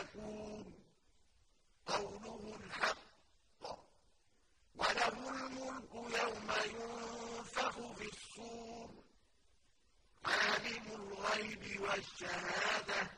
يكون قوله الحق وله الملك يوم ينفخ في الصور عالم الغيب والشهادة.